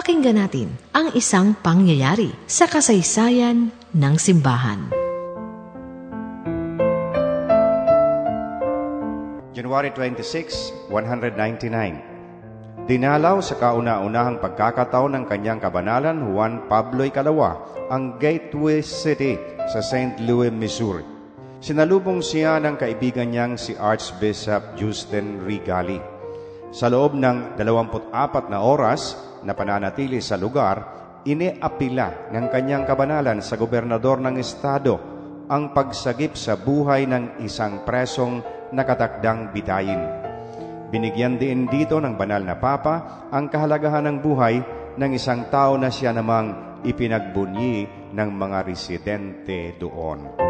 Pakinggan natin ang isang pangyayari sa kasaysayan ng simbahan. January 26, 199. Dinalaw sa kauna-unahang pagkakataon ng kanyang kabanalan, Juan Pablo Ikalawa, ang gateway city sa St. Louis, Missouri. Sinalubong siya ng kaibigan niyang si Archbishop Justin Rigali. Sa loob ng 24 na oras na pananatili sa lugar, iniapila ng kanyang kabanalan sa gobernador ng estado ang pagsagip sa buhay ng isang presong nakatakdang bitayin. Binigyan din dito ng banal na papa ang kahalagahan ng buhay ng isang tao na siya namang ipinagbunyi ng mga residente doon.